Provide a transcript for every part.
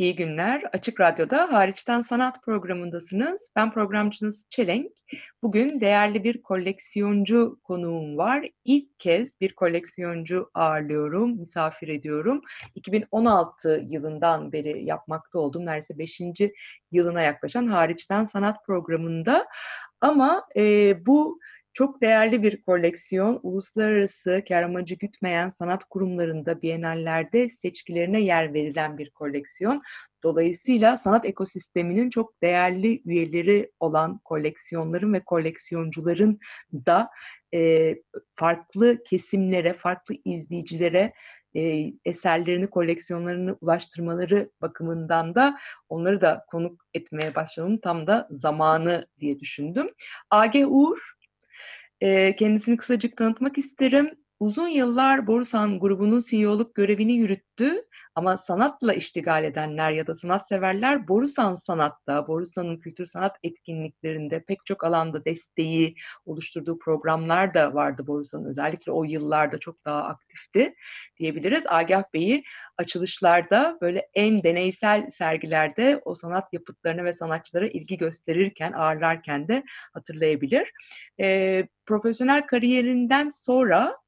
iyi günler. Açık Radyo'da Hariçten Sanat programındasınız. Ben programcınız Çelenk. Bugün değerli bir koleksiyoncu konuğum var. İlk kez bir koleksiyoncu ağırlıyorum, misafir ediyorum. 2016 yılından beri yapmakta olduğum neredeyse 5. yılına yaklaşan Hariçten Sanat programında. Ama e, bu çok değerli bir koleksiyon, uluslararası kar amacı gütmeyen sanat kurumlarında, bienallerde seçkilerine yer verilen bir koleksiyon. Dolayısıyla sanat ekosisteminin çok değerli üyeleri olan koleksiyonların ve koleksiyoncuların da e, farklı kesimlere, farklı izleyicilere e, eserlerini, koleksiyonlarını ulaştırmaları bakımından da onları da konuk etmeye başlamamın tam da zamanı diye düşündüm. AG Uğur, kendisini kısacık tanıtmak isterim. Uzun yıllar Borusan grubunun CEO'luk görevini yürüttü. Ama sanatla iştigal edenler ya da sanat severler Borusan Sanat'ta, Borusan'ın kültür sanat etkinliklerinde pek çok alanda desteği oluşturduğu programlar da vardı Borusan'ın. Özellikle o yıllarda çok daha aktifti diyebiliriz. Agah Bey'i açılışlarda böyle en deneysel sergilerde o sanat yapıtlarına ve sanatçılara ilgi gösterirken, ağırlarken de hatırlayabilir. E, profesyonel kariyerinden sonra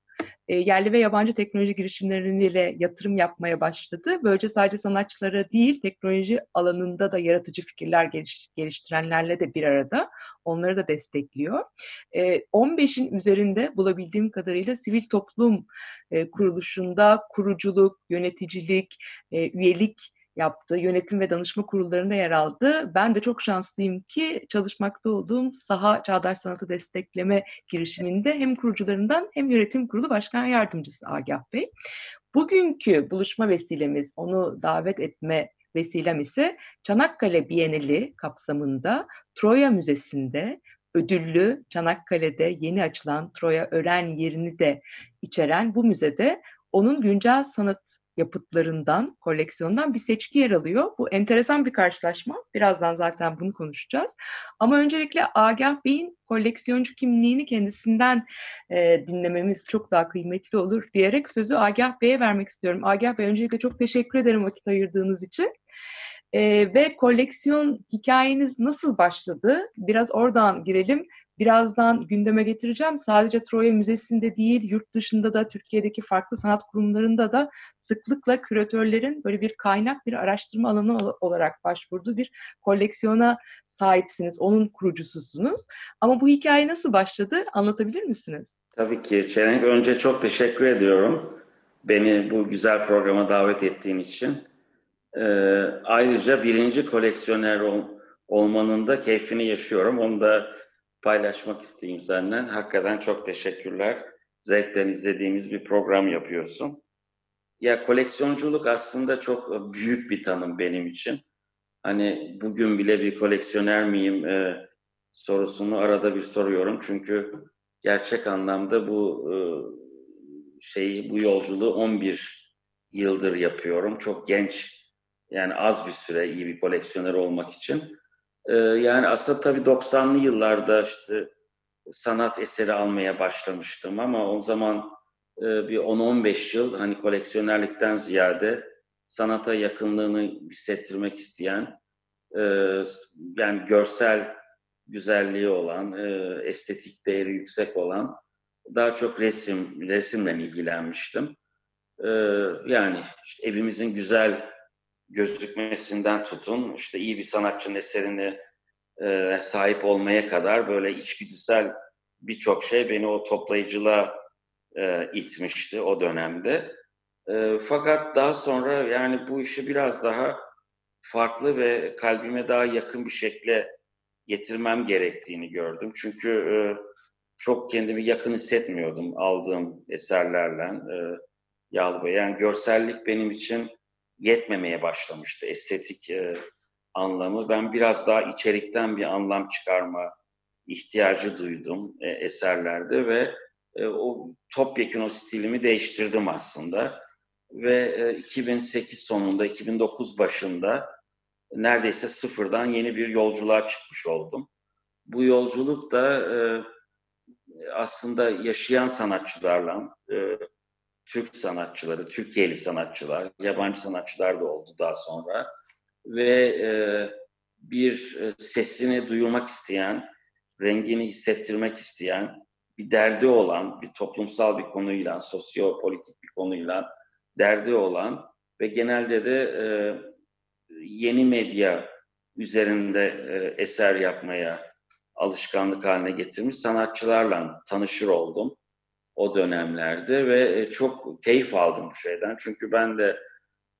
e, yerli ve yabancı teknoloji girişimleriyle yatırım yapmaya başladı. Böylece sadece sanatçılara değil, teknoloji alanında da yaratıcı fikirler geliş, geliştirenlerle de bir arada onları da destekliyor. E, 15'in üzerinde bulabildiğim kadarıyla sivil toplum e, kuruluşunda kuruculuk, yöneticilik, e, üyelik yaptı. Yönetim ve danışma kurullarında yer aldı. Ben de çok şanslıyım ki çalışmakta olduğum Saha Çağdaş Sanatı Destekleme girişiminde hem kurucularından hem yönetim kurulu başkan yardımcısı Agah Bey. Bugünkü buluşma vesilemiz, onu davet etme vesilem ise Çanakkale Bienali kapsamında Troya Müzesi'nde ödüllü Çanakkale'de yeni açılan Troya Ören yerini de içeren bu müzede onun güncel sanat yapıtlarından, koleksiyondan bir seçki yer alıyor. Bu enteresan bir karşılaşma. Birazdan zaten bunu konuşacağız. Ama öncelikle Agah Bey'in koleksiyoncu kimliğini kendisinden e, dinlememiz çok daha kıymetli olur diyerek sözü Agah Bey'e vermek istiyorum. Agah Bey öncelikle çok teşekkür ederim vakit ayırdığınız için. E, ve koleksiyon hikayeniz nasıl başladı? Biraz oradan girelim. Birazdan gündeme getireceğim. Sadece Troya Müzesi'nde değil, yurt dışında da Türkiye'deki farklı sanat kurumlarında da sıklıkla küratörlerin böyle bir kaynak, bir araştırma alanı olarak başvurduğu bir koleksiyona sahipsiniz. Onun kurucususunuz. Ama bu hikaye nasıl başladı? Anlatabilir misiniz? Tabii ki. Çelenk önce çok teşekkür ediyorum. Beni bu güzel programa davet ettiğin için. Ee, ayrıca birinci koleksiyoner ol, olmanın da keyfini yaşıyorum. Onu da paylaşmak isteyeyim senden. Hakikaten çok teşekkürler. Zevkten izlediğimiz bir program yapıyorsun. Ya koleksiyonculuk aslında çok büyük bir tanım benim için. Hani bugün bile bir koleksiyoner miyim e, sorusunu arada bir soruyorum. Çünkü gerçek anlamda bu e, şeyi, bu yolculuğu 11 yıldır yapıyorum. Çok genç, yani az bir süre iyi bir koleksiyoner olmak için. Ee, yani aslında tabii 90'lı yıllarda işte sanat eseri almaya başlamıştım ama o zaman e, bir 10-15 yıl hani koleksiyonerlikten ziyade sanata yakınlığını hissettirmek isteyen e, yani görsel güzelliği olan, e, estetik değeri yüksek olan daha çok resim, resimle ilgilenmiştim. Yani işte evimizin güzel gözükmesinden tutun işte iyi bir sanatçının eserini e, sahip olmaya kadar böyle içgüdüsel birçok şey beni o toplayıcılığa e, itmişti o dönemde. E, fakat daha sonra yani bu işi biraz daha farklı ve kalbime daha yakın bir şekle getirmem gerektiğini gördüm. Çünkü e, çok kendimi yakın hissetmiyordum aldığım eserlerle e. Yani görsellik benim için yetmemeye başlamıştı estetik e, anlamı. Ben biraz daha içerikten bir anlam çıkarma ihtiyacı duydum e, eserlerde ve e, o topyekun o stilimi değiştirdim aslında. Ve e, 2008 sonunda, 2009 başında neredeyse sıfırdan yeni bir yolculuğa çıkmış oldum. Bu yolculuk da e, aslında yaşayan sanatçılarla, e, Türk sanatçıları, Türkiye'li sanatçılar, yabancı sanatçılar da oldu daha sonra. Ve e, bir e, sesini duyurmak isteyen, rengini hissettirmek isteyen, bir derdi olan, bir toplumsal bir konuyla, sosyopolitik bir konuyla derdi olan ve genelde de e, yeni medya üzerinde e, eser yapmaya alışkanlık haline getirmiş sanatçılarla tanışır oldum o dönemlerde ve e, çok keyif aldım bu şeyden. Çünkü ben de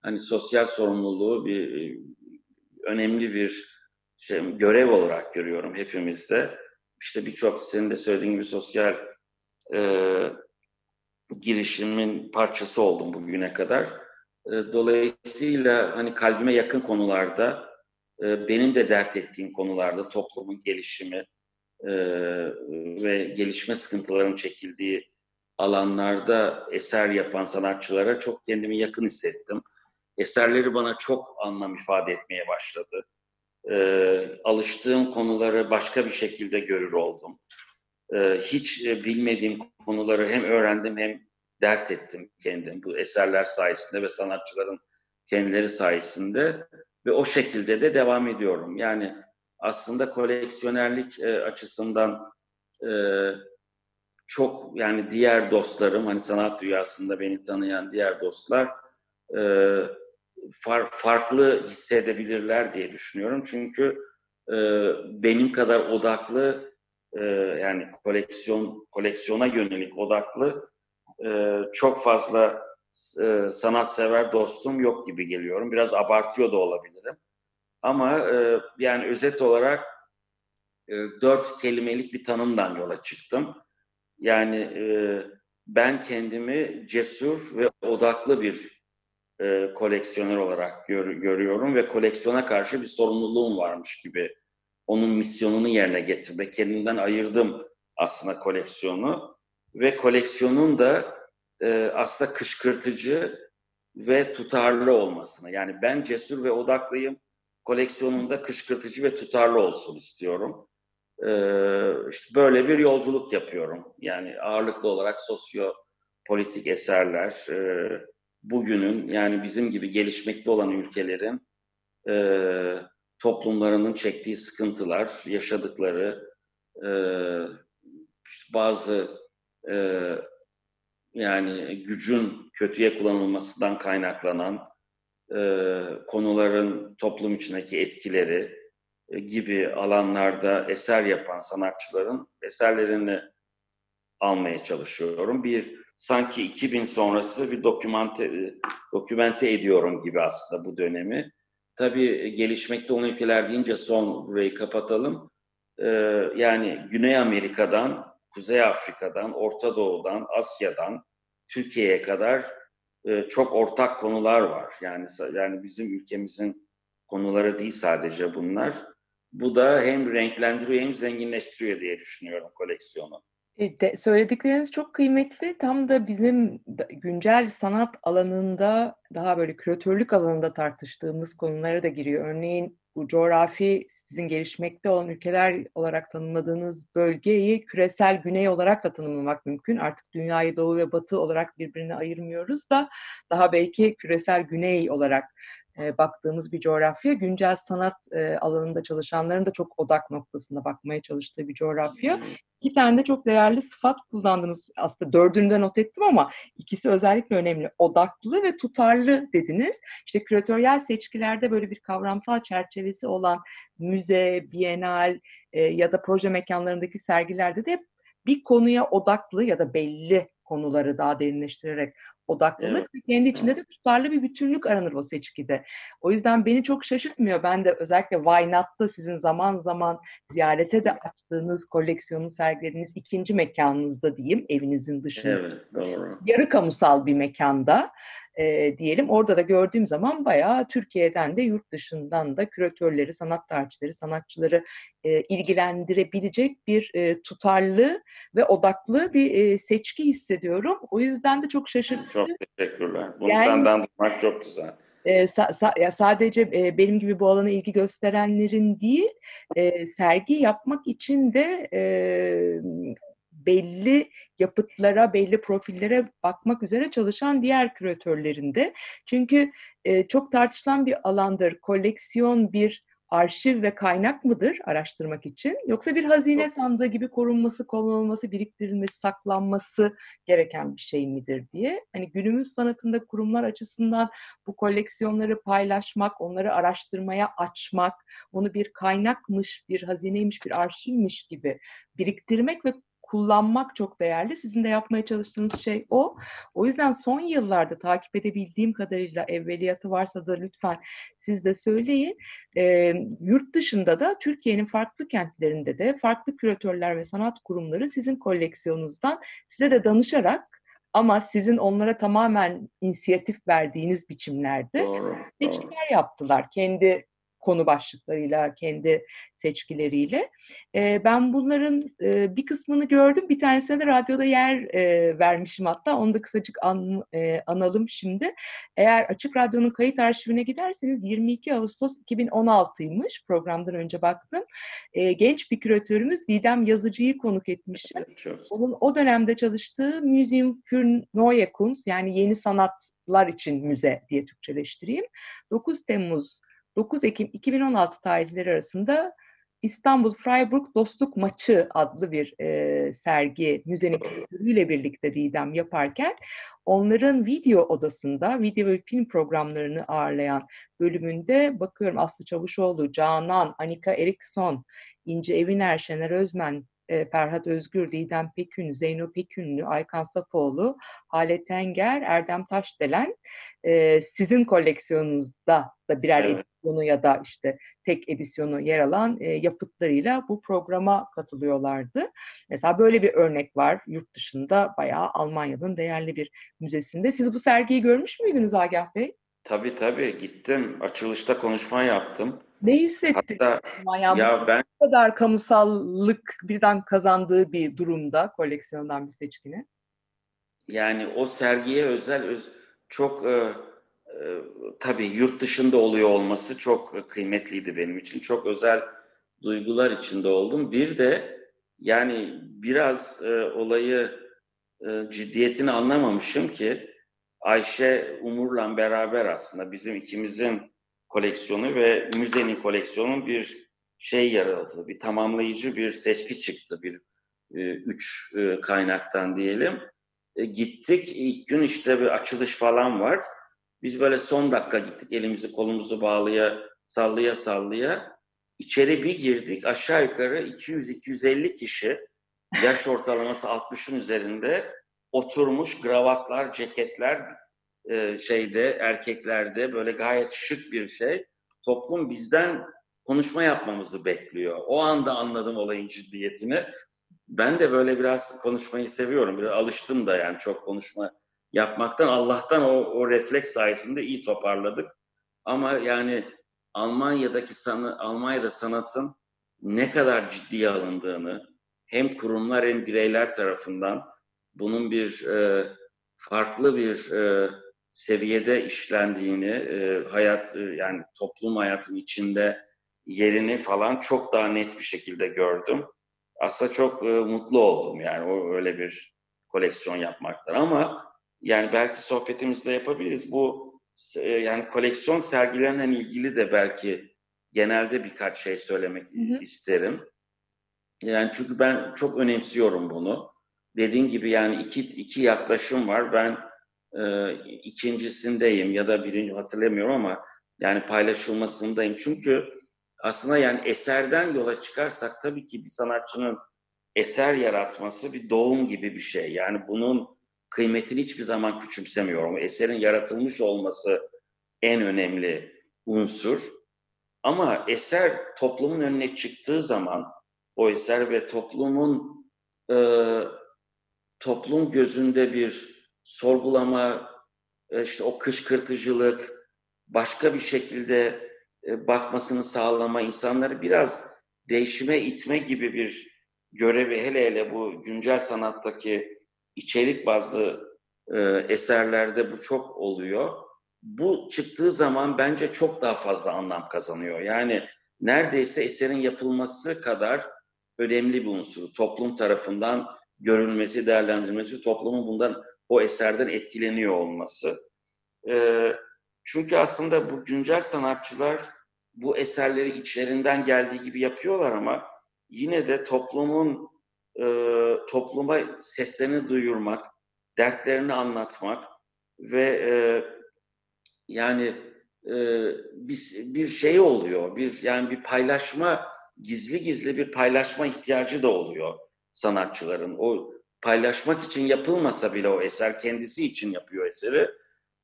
hani sosyal sorumluluğu bir e, önemli bir şey görev olarak görüyorum hepimizde. İşte birçok senin de söylediğin gibi sosyal e, girişimin parçası oldum bugüne kadar. E, dolayısıyla hani kalbime yakın konularda, e, benim de dert ettiğim konularda toplumun gelişimi e, ve gelişme sıkıntılarının çekildiği alanlarda eser yapan sanatçılara çok kendimi yakın hissettim. Eserleri bana çok anlam ifade etmeye başladı. alıştığım konuları başka bir şekilde görür oldum. hiç bilmediğim konuları hem öğrendim hem dert ettim kendim bu eserler sayesinde ve sanatçıların kendileri sayesinde ve o şekilde de devam ediyorum. Yani aslında koleksiyonerlik e, açısından e, çok yani diğer dostlarım hani sanat dünyasında beni tanıyan diğer dostlar e, far, farklı hissedebilirler diye düşünüyorum. Çünkü e, benim kadar odaklı e, yani koleksiyon koleksiyona yönelik odaklı e, çok fazla e, sanatsever dostum yok gibi geliyorum. Biraz abartıyor da olabilirim. Ama e, yani özet olarak e, dört kelimelik bir tanımdan yola çıktım. Yani e, ben kendimi cesur ve odaklı bir e, koleksiyoner olarak gör, görüyorum ve koleksiyona karşı bir sorumluluğum varmış gibi onun misyonunu yerine getirmek. Kendimden ayırdım aslında koleksiyonu ve koleksiyonun da e, aslında kışkırtıcı ve tutarlı olmasını. Yani ben cesur ve odaklıyım, koleksiyonumda kışkırtıcı ve tutarlı olsun istiyorum. Ee, işte böyle bir yolculuk yapıyorum. Yani ağırlıklı olarak sosyo politik eserler, e, bugünün yani bizim gibi gelişmekte olan ülkelerin e, toplumlarının çektiği sıkıntılar, yaşadıkları e, bazı yani gücün kötüye kullanılmasından kaynaklanan konuların toplum içindeki etkileri gibi alanlarda eser yapan sanatçıların eserlerini almaya çalışıyorum. Bir sanki 2000 sonrası bir dokümante, e, dokümente ediyorum gibi aslında bu dönemi. Tabii gelişmekte olan ülkeler deyince son burayı kapatalım. Ee, yani Güney Amerika'dan Kuzey Afrika'dan, Orta Doğu'dan, Asya'dan Türkiye'ye kadar e, çok ortak konular var. Yani yani bizim ülkemizin konuları değil sadece bunlar. Bu da hem renklendiriyor hem zenginleştiriyor diye düşünüyorum koleksiyonu. E, de, söyledikleriniz çok kıymetli. Tam da bizim güncel sanat alanında daha böyle küratörlük alanında tartıştığımız konulara da giriyor. Örneğin bu coğrafi sizin gelişmekte olan ülkeler olarak tanımladığınız bölgeyi küresel güney olarak da tanımlamak mümkün. Artık dünyayı doğu ve batı olarak birbirine ayırmıyoruz da daha belki küresel güney olarak e, baktığımız bir coğrafya. Güncel sanat e, alanında çalışanların da çok odak noktasında bakmaya çalıştığı bir coğrafya. İki tane de çok değerli sıfat kullandınız. Aslında dördünü de not ettim ama ikisi özellikle önemli. Odaklı ve tutarlı dediniz. İşte küratöryel seçkilerde böyle bir kavramsal çerçevesi olan müze, bienal e, ya da proje mekanlarındaki sergilerde de bir konuya odaklı ya da belli konuları daha derinleştirerek odaklılık Evet. ve kendi içinde de tutarlı bir bütünlük aranır o seçkide. O yüzden beni çok şaşırtmıyor. Ben de özellikle Why Not'ta sizin zaman zaman ziyarete de açtığınız, koleksiyonu sergilediğiniz ikinci mekanınızda diyeyim, evinizin dışında Evet, doğru. yarı kamusal bir mekanda e, diyelim. Orada da gördüğüm zaman bayağı Türkiye'den de yurt dışından da küratörleri, sanat tarihçileri, sanatçıları e, ilgilendirebilecek bir e, tutarlı ve odaklı bir e, seçki hissediyorum. O yüzden de çok şaşırtıcı. Çok teşekkürler. Bunu Yani- senden duymak çok güzel. E, sa- sa- ya sadece e, benim gibi bu alana ilgi gösterenlerin değil, e, sergi yapmak için de e, belli yapıtlara, belli profillere bakmak üzere çalışan diğer küratörlerin de. Çünkü e, çok tartışılan bir alandır. Koleksiyon bir arşiv ve kaynak mıdır araştırmak için? Yoksa bir hazine sandığı gibi korunması, kullanılması, biriktirilmesi, saklanması gereken bir şey midir diye. Hani günümüz sanatında kurumlar açısından bu koleksiyonları paylaşmak, onları araştırmaya açmak, onu bir kaynakmış, bir hazineymiş, bir arşivmiş gibi biriktirmek ve kullanmak çok değerli. Sizin de yapmaya çalıştığınız şey o. O yüzden son yıllarda takip edebildiğim kadarıyla evveliyatı varsa da lütfen siz de söyleyin. Ee, yurt dışında da Türkiye'nin farklı kentlerinde de farklı küratörler ve sanat kurumları sizin koleksiyonunuzdan size de danışarak ama sizin onlara tamamen inisiyatif verdiğiniz biçimlerde Doğru. doğru. seçkiler yaptılar. Kendi konu başlıklarıyla, kendi seçkileriyle. Ee, ben bunların e, bir kısmını gördüm. Bir tanesine de radyoda yer e, vermişim hatta. Onu da kısacık an, e, analım şimdi. Eğer Açık Radyo'nun kayıt arşivine giderseniz 22 Ağustos 2016'ymış. Programdan önce baktım. E, genç bir küratörümüz Didem Yazıcı'yı konuk etmişim. Onun o dönemde çalıştığı Museum für Neue Kunst yani yeni sanatlar için müze diye Türkçeleştireyim. 9 Temmuz 9 Ekim 2016 tarihleri arasında İstanbul Freiburg Dostluk Maçı adlı bir e, sergi müzenin küratörüyle birlikte Didem yaparken onların video odasında video ve film programlarını ağırlayan bölümünde bakıyorum Aslı Çavuşoğlu, Canan, Anika Erikson, İnce Eviner, Şener Özmen, e, Ferhat Özgür, Didem Pekün, Zeyno Pekünlü, Aykan Safoğlu, Halet Tenger, Erdem Taşdelen e, sizin koleksiyonunuzda da birer Evet. edisyonu ya da işte tek edisyonu yer alan e, yapıtlarıyla bu programa katılıyorlardı. Mesela böyle bir örnek var yurt dışında bayağı Almanya'nın değerli bir müzesinde. Siz bu sergiyi görmüş müydünüz Agah Bey? Tabii tabii gittim. Açılışta konuşma yaptım. Ne hissettiniz? Hatta Yani ya ben bu kadar kamusallık birden kazandığı bir durumda koleksiyondan bir seçkini. yani o sergiye özel öz- çok e, tabii yurt dışında oluyor olması çok kıymetliydi benim için. Çok özel duygular içinde oldum. Bir de yani biraz e, olayı e, ciddiyetini anlamamışım ki Ayşe Umur'la beraber aslında bizim ikimizin koleksiyonu ve müzenin koleksiyonun bir şey yaratıldı. Bir tamamlayıcı bir seçki çıktı. Bir e, üç e, kaynaktan diyelim. E, gittik. ilk gün işte bir açılış falan var. Biz böyle son dakika gittik. Elimizi kolumuzu bağlıya sallaya sallaya. İçeri bir girdik. Aşağı yukarı 200-250 kişi yaş ortalaması 60'ın üzerinde oturmuş gravatlar, ceketler e, şeyde erkeklerde böyle gayet şık bir şey. Toplum bizden konuşma yapmamızı bekliyor. O anda anladım olayın ciddiyetini. Ben de böyle biraz konuşmayı seviyorum. Biraz alıştım da yani çok konuşma yapmaktan. Allah'tan o, o refleks sayesinde iyi toparladık. Ama yani Almanya'daki sanı, Almanya'da sanatın ne kadar ciddiye alındığını hem kurumlar hem bireyler tarafından bunun bir e, farklı bir e, seviyede işlendiğini, e, hayat e, yani toplum hayatının içinde yerini falan çok daha net bir şekilde gördüm. Aslında çok e, mutlu oldum yani o öyle bir koleksiyon yapmaktan ama yani belki sohbetimizde yapabiliriz. Bu e, yani koleksiyon sergilerinden ilgili de belki genelde birkaç şey söylemek Hı hı. isterim. Yani çünkü ben çok önemsiyorum bunu. Dediğin gibi yani iki, iki yaklaşım var. Ben e, ikincisindeyim ya da birinci hatırlamıyorum ama yani paylaşılmasındayım. Çünkü aslında yani eserden yola çıkarsak tabii ki bir sanatçının eser yaratması bir doğum gibi bir şey. Yani bunun kıymetini hiçbir zaman küçümsemiyorum. Eserin yaratılmış olması en önemli unsur. Ama eser toplumun önüne çıktığı zaman o eser ve toplumun e, toplum gözünde bir sorgulama, e, işte o kışkırtıcılık, başka bir şekilde e, bakmasını sağlama, insanları biraz değişime itme gibi bir görevi hele hele bu güncel sanattaki içerik bazlı e, eserlerde bu çok oluyor. Bu çıktığı zaman bence çok daha fazla anlam kazanıyor. Yani neredeyse eserin yapılması kadar önemli bir unsur. Toplum tarafından görülmesi, değerlendirilmesi, toplumun bundan o eserden etkileniyor olması. Ee, çünkü aslında bu güncel sanatçılar bu eserleri içlerinden geldiği gibi yapıyorlar ama yine de toplumun e, topluma seslerini duyurmak, dertlerini anlatmak ve e, yani e, bir, bir şey oluyor, bir yani bir paylaşma, gizli gizli bir paylaşma ihtiyacı da oluyor sanatçıların. O paylaşmak için yapılmasa bile o eser kendisi için yapıyor eseri.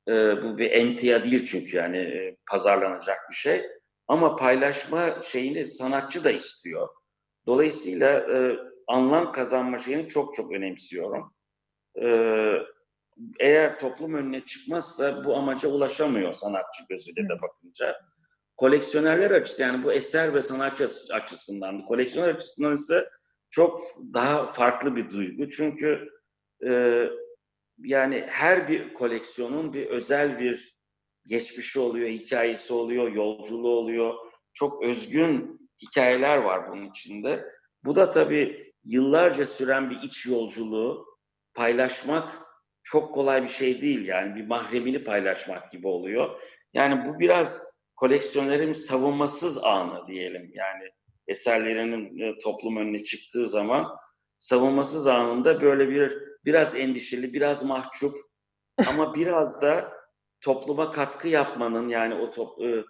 E, bu bir entia değil çünkü yani e, pazarlanacak bir şey. Ama paylaşma şeyini sanatçı da istiyor. Dolayısıyla e, anlam kazanma şeyini çok çok önemsiyorum. E, eğer toplum önüne çıkmazsa bu amaca ulaşamıyor sanatçı gözüyle de bakınca. Koleksiyonerler açısından yani bu eser ve sanatçı açısından, koleksiyoner açısından ise çok daha farklı bir duygu. Çünkü e, yani her bir koleksiyonun bir özel bir geçmişi oluyor, hikayesi oluyor, yolculuğu oluyor. Çok özgün hikayeler var bunun içinde. Bu da tabii yıllarca süren bir iç yolculuğu paylaşmak çok kolay bir şey değil. Yani bir mahremini paylaşmak gibi oluyor. Yani bu biraz koleksiyonerin savunmasız anı diyelim. Yani eserlerinin e, toplum önüne çıktığı zaman savunmasız anında böyle bir biraz endişeli, biraz mahcup ama biraz da topluma katkı yapmanın yani o top, e,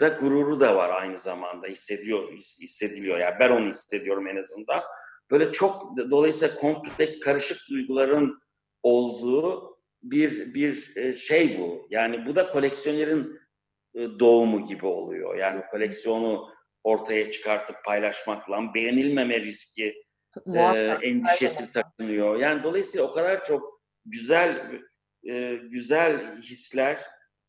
da gururu da var aynı zamanda hissediyor hissediliyor yani ben onu hissediyorum en azından. Böyle çok dolayısıyla kompleks karışık duyguların olduğu bir bir e, şey bu. Yani bu da koleksiyonerin doğumu gibi oluyor. Yani koleksiyonu ortaya çıkartıp paylaşmakla beğenilmeme riski e, endişesi takınıyor. Yani dolayısıyla o kadar çok güzel e, güzel hisler,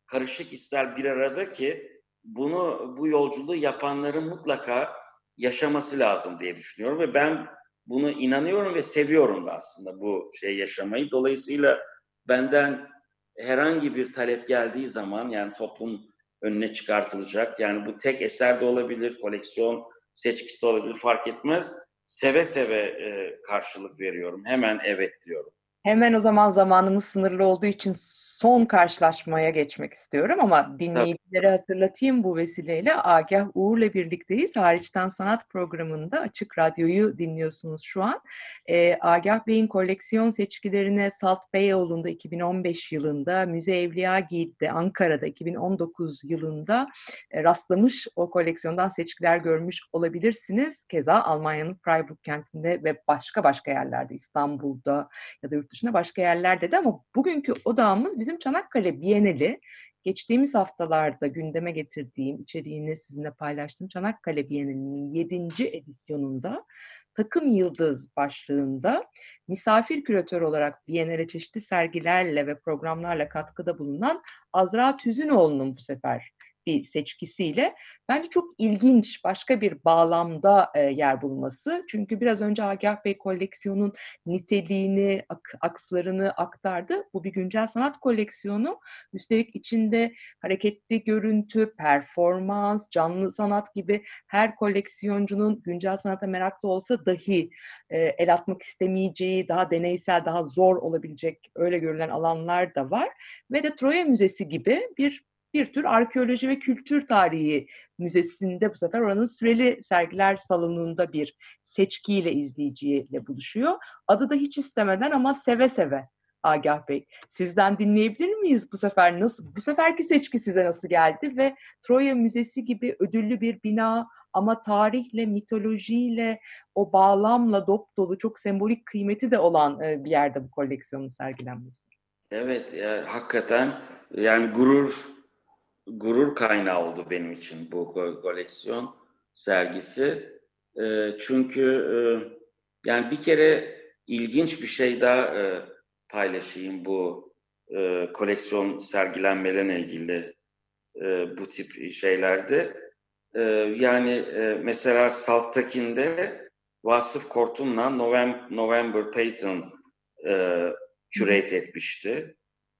karışık hisler bir arada ki bunu bu yolculuğu yapanların mutlaka yaşaması lazım diye düşünüyorum ve ben bunu inanıyorum ve seviyorum da aslında bu şey yaşamayı. Dolayısıyla benden herhangi bir talep geldiği zaman yani toplum önüne çıkartılacak. Yani bu tek eser de olabilir, koleksiyon seçkisi de olabilir fark etmez. Seve seve e, karşılık veriyorum. Hemen evet diyorum. Hemen o zaman zamanımız sınırlı olduğu için son karşılaşmaya geçmek istiyorum ama dinleyicilere hatırlatayım bu vesileyle. Agah Uğur'la birlikteyiz. Hariçten Sanat programında Açık Radyo'yu dinliyorsunuz şu an. E, Agah Bey'in koleksiyon seçkilerine Salt Beyoğlu'nda 2015 yılında, Müze Evliya Giyit'te Ankara'da 2019 yılında e, rastlamış o koleksiyondan seçkiler görmüş olabilirsiniz. Keza Almanya'nın Freiburg kentinde ve başka başka yerlerde İstanbul'da ya da yurt dışında başka yerlerde de ama bugünkü odağımız bizim Çanakkale Bienali geçtiğimiz haftalarda gündeme getirdiğim, içeriğini sizinle paylaştığım Çanakkale Bienali'nin 7. edisyonunda Takım Yıldız başlığında misafir küratör olarak Biennale çeşitli sergilerle ve programlarla katkıda bulunan Azra Tüzünoğlu'nun bu sefer bir seçkisiyle bence çok ilginç başka bir bağlamda e, yer bulması. Çünkü biraz önce Agah Bey koleksiyonun niteliğini, ak- akslarını aktardı. Bu bir güncel sanat koleksiyonu. Üstelik içinde hareketli görüntü, performans, canlı sanat gibi her koleksiyoncunun güncel sanata meraklı olsa dahi e, el atmak istemeyeceği, daha deneysel, daha zor olabilecek öyle görülen alanlar da var. Ve de Troya Müzesi gibi bir bir tür arkeoloji ve kültür tarihi müzesinde bu sefer oranın süreli sergiler salonunda bir seçkiyle izleyiciyle buluşuyor. Adı da hiç istemeden ama seve seve Agah Bey. Sizden dinleyebilir miyiz bu sefer nasıl bu seferki seçki size nasıl geldi ve Troya Müzesi gibi ödüllü bir bina ama tarihle, mitolojiyle, o bağlamla dop dolu çok sembolik kıymeti de olan e, bir yerde bu koleksiyonun sergilenmesi. Evet, ya, hakikaten yani gurur gurur kaynağı oldu benim için bu ko- koleksiyon sergisi. E, çünkü e, yani bir kere ilginç bir şey daha e, paylaşayım bu e, koleksiyon sergilenmelerine ilgili e, bu tip şeylerde. E, yani e, mesela Salttakin'de Vasıf Kortun'la November, November Payton e, curate etmişti.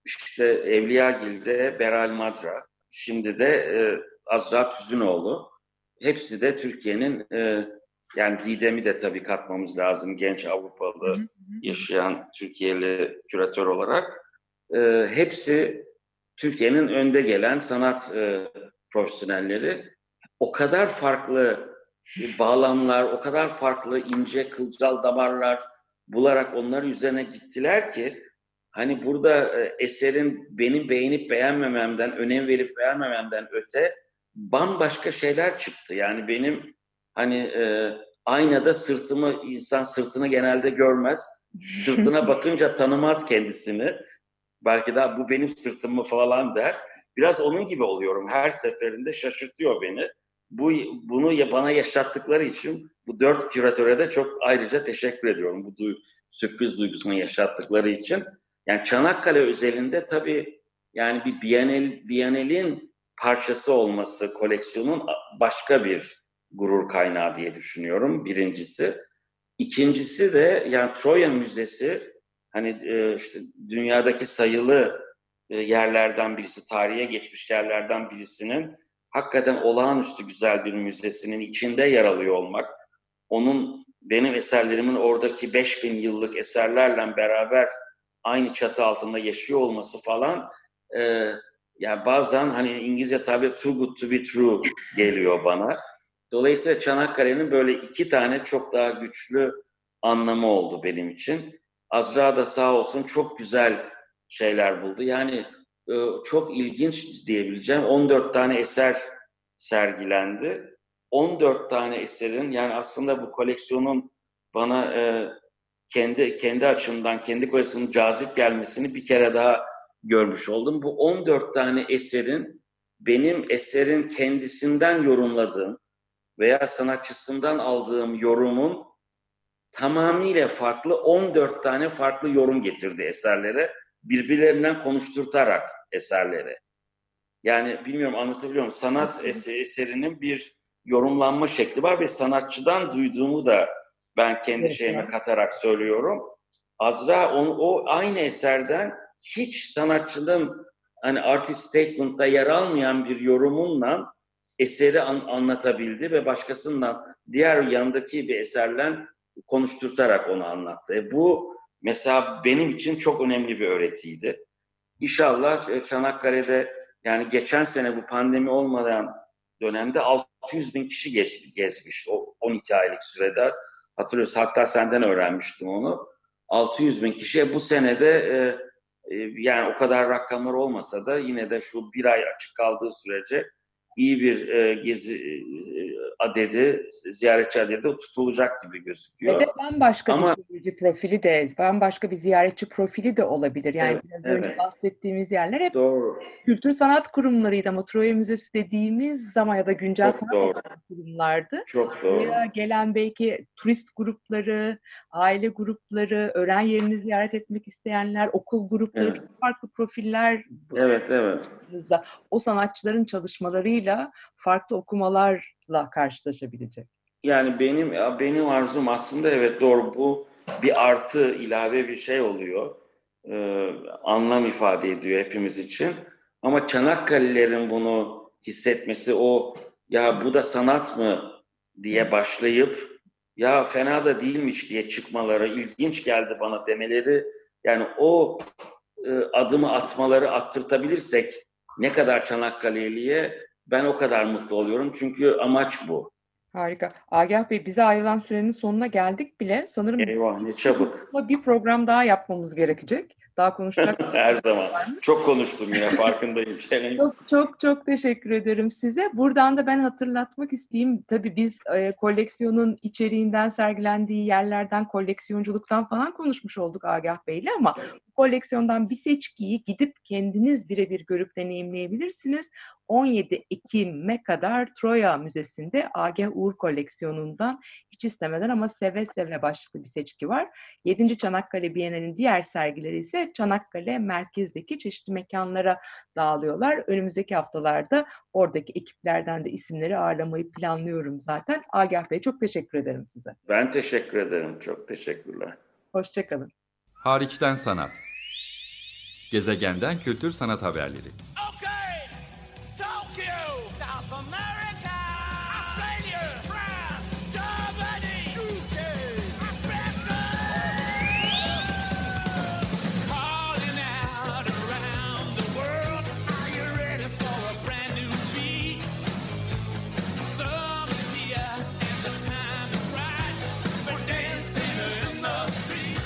İşte Evliyagil'de Beral Madra, şimdi de e, Azra Tüzünoğlu. Hepsi de Türkiye'nin e, yani Didem'i de tabii katmamız lazım genç Avrupalı yaşayan Türkiye'li küratör olarak. E, hepsi Türkiye'nin önde gelen sanat e, profesyonelleri. O kadar farklı bağlamlar, o kadar farklı ince kılcal damarlar bularak onların üzerine gittiler ki hani burada e, eserin benim beğenip beğenmememden, önem verip vermememden öte bambaşka şeyler çıktı. Yani benim hani e, aynada sırtımı, insan sırtını genelde görmez. Sırtına bakınca tanımaz kendisini. Belki de bu benim sırtım mı falan der. Biraz onun gibi oluyorum. Her seferinde şaşırtıyor beni. Bu bunu bana yaşattıkları için bu dört küratöre de çok ayrıca teşekkür ediyorum. Bu du- sürpriz duygusunu yaşattıkları için. Yani Çanakkale özelinde tabii yani bir Bienal, Bienal'in parçası olması koleksiyonun başka bir gurur kaynağı diye düşünüyorum birincisi. İkincisi de yani Troya Müzesi hani e, işte dünyadaki sayılı e, yerlerden birisi, tarihe geçmiş yerlerden birisinin hakikaten olağanüstü güzel bir müzesinin içinde yer alıyor olmak, onun benim eserlerimin oradaki 5000 yıllık eserlerle beraber aynı çatı altında yaşıyor olması falan e, yani bazen hani İngilizce tabir too good to be true geliyor bana. Dolayısıyla Çanakkale'nin böyle iki tane çok daha güçlü anlamı oldu benim için. Azra da sağ olsun çok güzel şeyler buldu. Yani e, çok ilginç diyebileceğim 14 tane eser sergilendi. 14 tane eserin yani aslında bu koleksiyonun bana e, kendi kendi açımdan kendi koleksiyonun cazip gelmesini bir kere daha görmüş oldum. Bu 14 tane eserin benim eserin kendisinden yorumladığım veya sanatçısından aldığım yorumun tamamıyla farklı 14 tane farklı yorum getirdi eserlere. Birbirlerinden konuşturtarak eserleri. Yani bilmiyorum anlatabiliyor muyum? Sanat es- eserinin bir yorumlanma şekli var ve sanatçıdan duyduğumu da ben kendi Evet, şeyime evet. katarak söylüyorum. Azra onu, o aynı eserden hiç sanatçının hani artist statement'ta yer almayan bir yorumunla eseri an- anlatabildi ve başkasından diğer yanındaki bir eserle konuşturtarak onu anlattı. E bu mesela benim için çok önemli bir öğretiydi. İnşallah e, Çanakkale'de yani geçen sene bu pandemi olmadan dönemde 600 bin kişi geç, gezmiş o 12 aylık sürede. Hatırlıyorsun hatta senden öğrenmiştim onu. 600 bin kişiye bu senede e, e, yani o kadar rakamlar olmasa da yine de şu bir ay açık kaldığı sürece iyi bir e, gezi e, adedi, ziyaretçi adedi tutulacak gibi gözüküyor. Ve de bambaşka Ama- bir seyirci profili de, bambaşka bir ziyaretçi profili de olabilir. Yani Evet, biraz önce evet. bahsettiğimiz yerler hep Doğru. kültür sanat kurumlarıydı ama Troya Müzesi dediğimiz zaman ya da güncel Çok sanat doğru. kurumlardı. Çok doğru. Buraya gelen belki turist grupları, aile grupları, öğren yerini ziyaret etmek isteyenler, okul grupları, Evet. çok farklı profiller Evet, evet. o sanatçıların çalışmalarıyla farklı okumalarla karşılaşabilecek. Yani benim benim arzum aslında evet doğru bu bir artı ilave bir şey oluyor. Ee, anlam ifade ediyor hepimiz için. Ama Çanakkale'lerin bunu hissetmesi o ya bu da sanat mı diye başlayıp ya fena da değilmiş diye çıkmaları ilginç geldi bana demeleri yani o e, adımı atmaları attırtabilirsek ne kadar Çanakkale'liye ben o kadar mutlu oluyorum. Çünkü amaç bu. Harika. Agah Bey bize ayrılan sürenin sonuna geldik bile. Sanırım Eyvah ne çabuk. bir program daha yapmamız gerekecek. Daha konuşacak Her zaman. Çok konuştum yine farkındayım. Çok çok çok teşekkür ederim size. Buradan da ben hatırlatmak isteyeyim. Tabii biz e, koleksiyonun içeriğinden, sergilendiği yerlerden, koleksiyonculuktan falan konuşmuş olduk Agah Bey'le ama bu koleksiyondan bir seçkiyi gidip kendiniz birebir görüp deneyimleyebilirsiniz. 17 Ekim'e kadar Troya Müzesi'nde Agah Uğur koleksiyonundan hiç istemeden ama seve seve başlıklı bir seçki var. 7. Çanakkale Bienali'nin diğer sergileri ise Çanakkale merkezdeki çeşitli mekanlara dağılıyorlar. Önümüzdeki haftalarda oradaki ekiplerden de isimleri ağırlamayı planlıyorum zaten. Agah Bey çok teşekkür ederim size. Ben teşekkür ederim. Çok teşekkürler. Hoşçakalın. Hariçten sanat. Gezegenden kültür sanat haberleri.